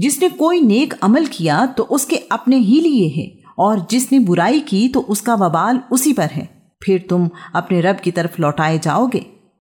जिसने कोई नेक अमल किया तो उसके अपने ही लिए है, और जिसने बुराई की तो उसका वबाल उसी पर है। फिर तुम अपने रब की तरफ़ लौटाए जाओगे।